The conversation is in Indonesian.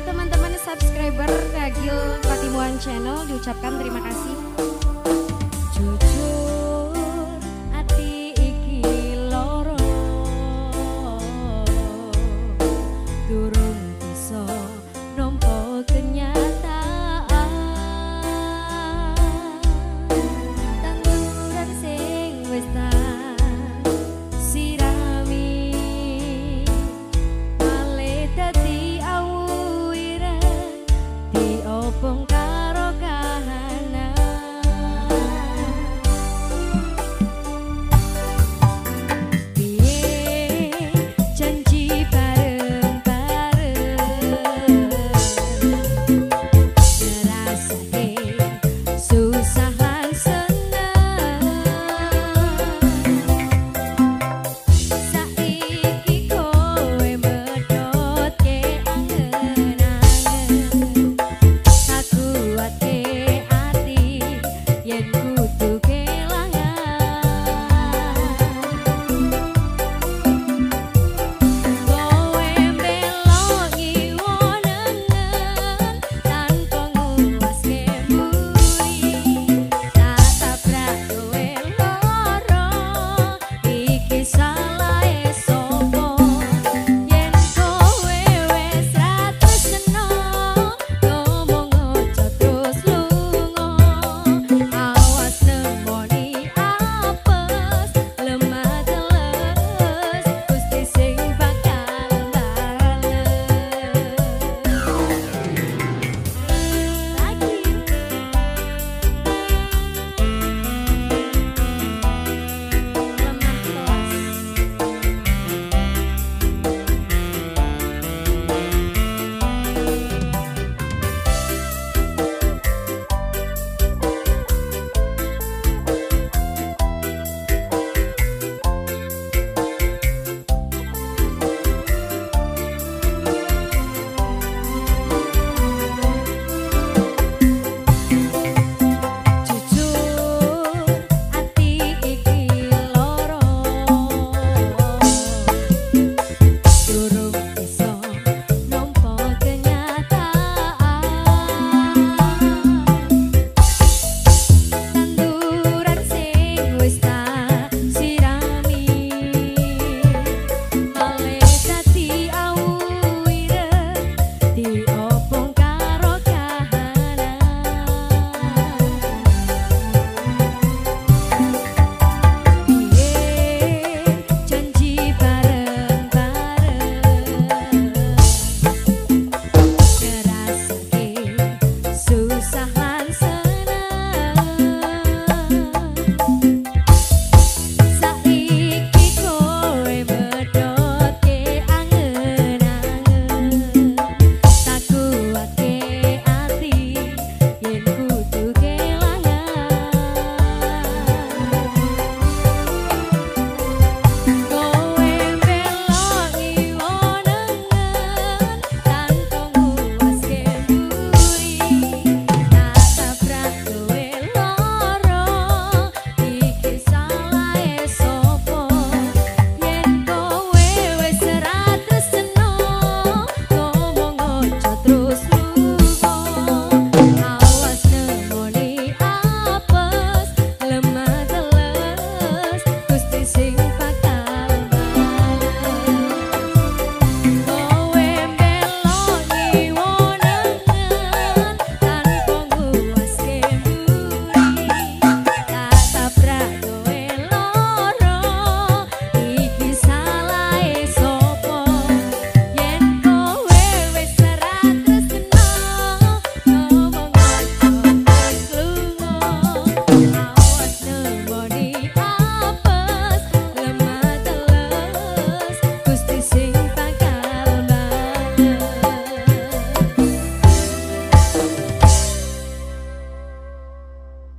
Teman-teman subscriber Ragil Patimuan Channel diucapkan terima kasih.